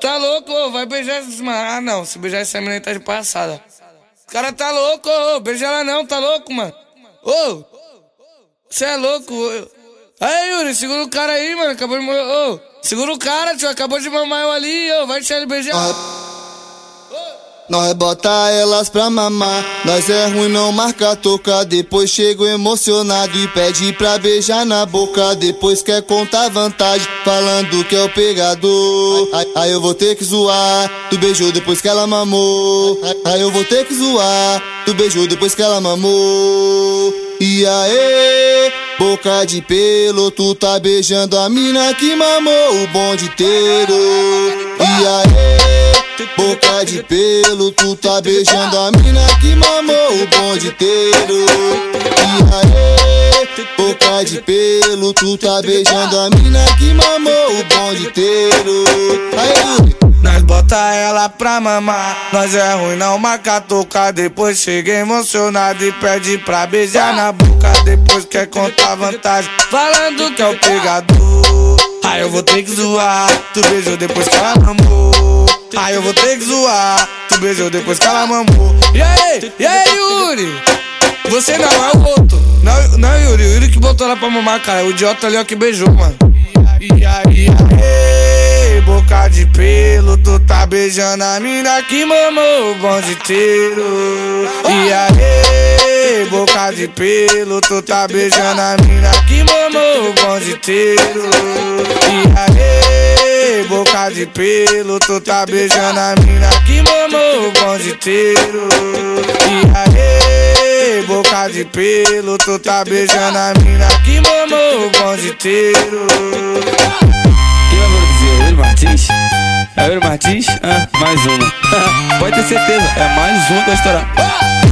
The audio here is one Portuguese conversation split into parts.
tá louco, ô, vai beijar essa mano. Ah, não, se beijar essa menina tá de passada. O cara tá louco, ô, beija ela não, tá louco, mano. Ô, você é louco. ô. Aí, Yuri, segura o cara aí, mano, acabou de. Ô, segura o cara, tio, acabou de mamar eu ali, ô, vai deixar ele beijar. Nós bota elas pra mamar, nós é ruim não marca toca Depois chego emocionado e pede pra beijar na boca. Depois quer contar vantagem, falando que é o pegador Aí, eu vou ter que zoar, tu beijou depois que ela mamou. Aí, eu vou ter que zoar, tu beijou depois que ela mamou. E aí, boca de pelo, tu tá beijando a mina que mamou o bonde inteiro. E aí Boca de pelo, tu tá beijando a mina que mamou o bonde inteiro. E aí, boca de pelo, tu tá beijando a mina que mamou o bonde inteiro. Aí, Nós bota ela pra mamar, nós é ruim não marca tocar Depois chega emocionado e pede pra beijar na boca. Depois quer contar vantagem, falando que é o pegador. Aí eu vou ter que zoar, tu beijou depois que ela mamou Aí eu vou ter que zoar, tu beijou depois que ela mamou. E aí, e aí Yuri? Você não é o outro. Não, não Yuri, Yuri que botou ela pra mamar, cara. O idiota ali ó que beijou, mano. E aí, e boca de pelo. Tu tá beijando a mina que mamou o bonde inteiro. E aí, boca de pelo. Tu tá beijando a mina que mamou o bonde inteiro de pelo Tu tá beijando a mina que mamou o bonde inteiro E aí, boca de pelo Tu tá beijando a mina que mamou o bonde inteiro Quem vai produzir? Ele Martins? É o Martins? Ah, mais uma. Pode ter certeza, é mais uma que vai estourar.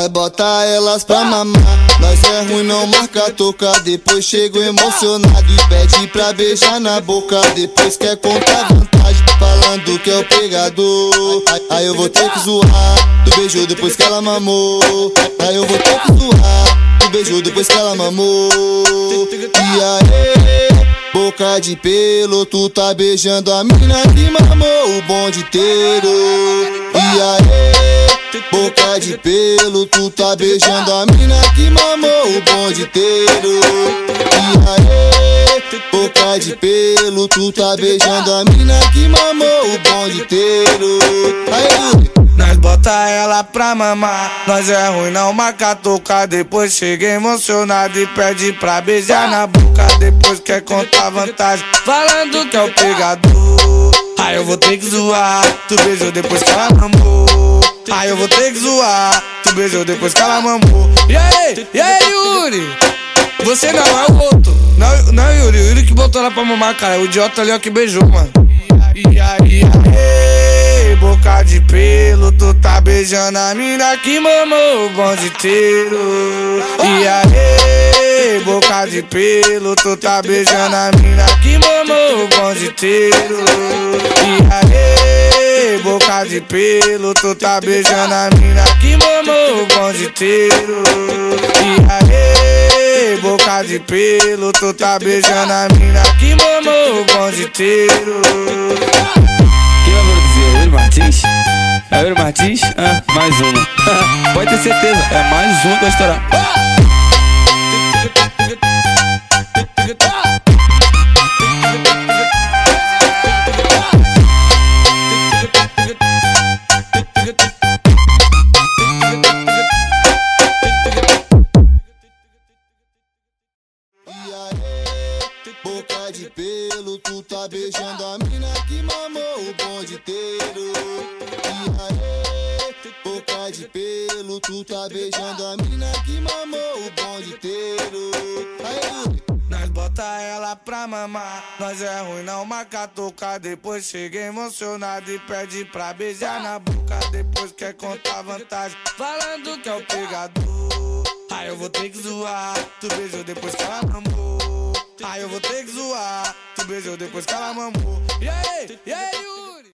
Nós bota elas pra mamar, nós é ruim não marca toca Depois chego emocionado e pede pra beijar na boca. Depois quer contar vantagem, falando que é o pegador. Aí, eu vou ter que zoar, tu beijou depois que ela mamou. Aí eu vou ter que zoar, tu beijou depois que ela mamou. E aí, boca de pelo, tu tá beijando a mina que mamou o bonde inteiro. E aí Boca de pelo, tu tá beijando a mina que mamou o bonde inteiro. E aí, boca de pelo, tu tá beijando a mina que mamou o bonde inteiro. Aí, Nós bota ela pra mamar, nós é ruim não marca tocar Depois chega emocionado e pede pra beijar na boca. Depois quer contar vantagem, falando que é o pegador. Aí eu vou ter que zoar, tu beijou depois que ela mamou Aí eu vou ter que zoar, tu beijou depois que ela mamou. E aí, e aí Yuri? Você não é o outro. Não, não Yuri, o Yuri que botou ela pra mamar, cara. O idiota ali ó que beijou, mano. E aí, e aí, boca de pelo. Tu tá beijando a mina que mamou o bonde inteiro. E aí, boca de pelo. Tu tá beijando a mina que mamou o bonde inteiro. E aí, de pelo Tu tá beijando a mina que mamou o bonde inteiro E aí, boca de pelo Tu tá beijando a mina que mamou o bonde inteiro Quem vai produzir? Ele Martins? É o Yuri Martins? Ah, mais uma. Pode ter certeza, é mais uma que vai estourar. Tu tá beijando a mina que mamou o bonde inteiro. E aí, boca de pelo, tu tá beijando a mina que mamou o bonde inteiro. Aí, Nós bota ela pra mamar, nós é ruim não marca tocar Depois chega emocionado e pede pra beijar na boca. Depois quer contar vantagem, falando que é o pegador. Aí eu vou ter que zoar, tu beijou depois que ela mamou. Aí eu vou ter que zoar, beijou depois que ela mamou. E aí, e aí